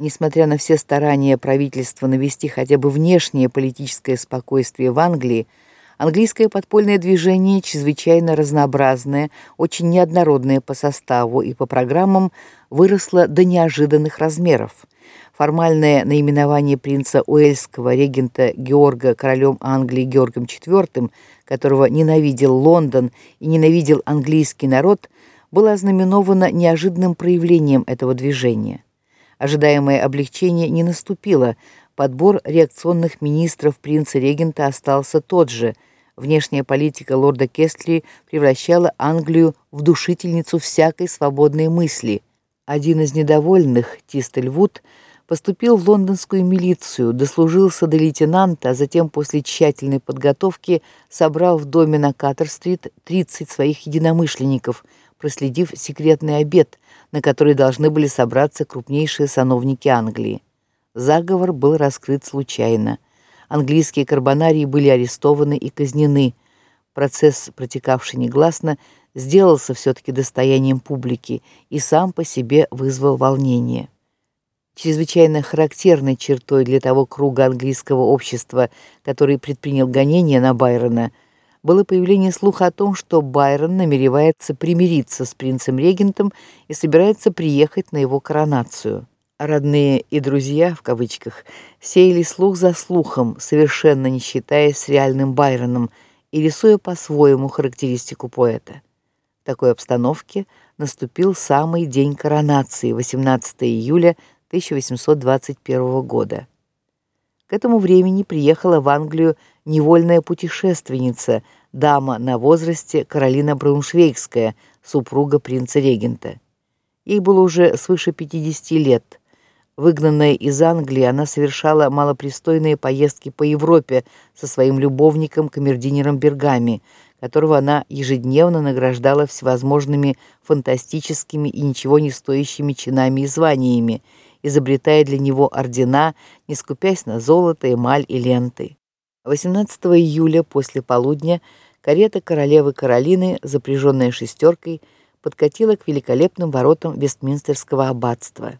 Несмотря на все старания правительства навести хотя бы внешнее политическое спокойствие в Англии, английское подпольное движение чрезвычайно разнообразное, очень неоднородное по составу и по программам, выросло до неожиданных размеров. Формальное наименование принца Уэльского регента Георга королем Англии Георгом IV, которого ненавидел Лондон и ненавидел английский народ, было ознаменовано неожиданным проявлением этого движения. Ожидаемое облегчение не наступило. Подбор реакционных министров принца-регента остался тот же. Внешняя политика лорда Кестли превращала Англию в душительницу всякой свободной мысли. Один из недовольных, Тистельвуд, поступил в лондонскую милицию, дослужился до лейтенанта, а затем после тщательной подготовки собрал в доме на Каттер-стрит 30 своих единомышленников, проследив секретный обед, на который должны были собраться крупнейшие сановники Англии. Заговор был раскрыт случайно. Английские карбонарии были арестованы и казнены. Процесс, протекавший негласно, сделался все таки достоянием публики и сам по себе вызвал волнение. Чрезвычайно характерной чертой для того круга английского общества, который предпринял гонения на Байрона, было появление слуха о том, что Байрон намеревается примириться с принцем-регентом и собирается приехать на его коронацию. Родные и друзья в кавычках сеяли слух за слухом, совершенно не считаясь с реальным Байроном и рисуя по-своему характеристику поэта. В такой обстановке наступил самый день коронации 18 июля 1821 года. К этому времени приехала в Англию невольная путешественница, дама на возрасте Каролина Брауншвейгская, супруга принца-регента. Ей было уже свыше 50 лет. Выгнанная из Англии, она совершала малопристойные поездки по Европе со своим любовником камердинером Бергами, которого она ежедневно награждала всевозможными фантастическими и ничего не стоящими чинами и званиями, изобретая для него ордена, не скупясь на золото, эмаль и ленты. 18 июля после полудня карета королевы Каролины, запряженная шестеркой, подкатила к великолепным воротам Вестминстерского аббатства.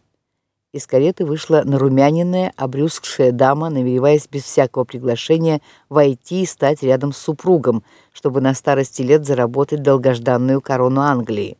Из кареты вышла нарумяненная, обрюзгшая дама, намереваясь без всякого приглашения войти и стать рядом с супругом, чтобы на старости лет заработать долгожданную корону Англии.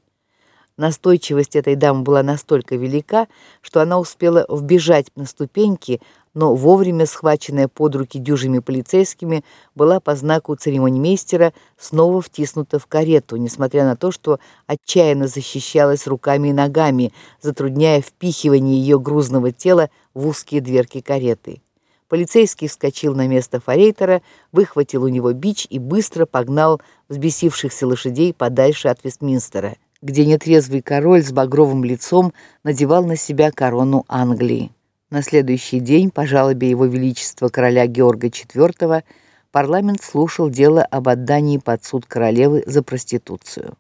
Настойчивость этой дамы была настолько велика, что она успела вбежать на ступеньки, но вовремя схваченная под руки дюжими полицейскими, была по знаку церемонимейстера снова втиснута в карету, несмотря на то, что отчаянно защищалась руками и ногами, затрудняя впихивание ее грузного тела в узкие дверки кареты. Полицейский вскочил на место форейтера, выхватил у него бич и быстро погнал взбесившихся лошадей подальше от Вестминстера, где нетрезвый король с багровым лицом надевал на себя корону Англии. На следующий день по жалобе его величества короля Георга IV парламент слушал дело об отдании под суд королевы за проституцию.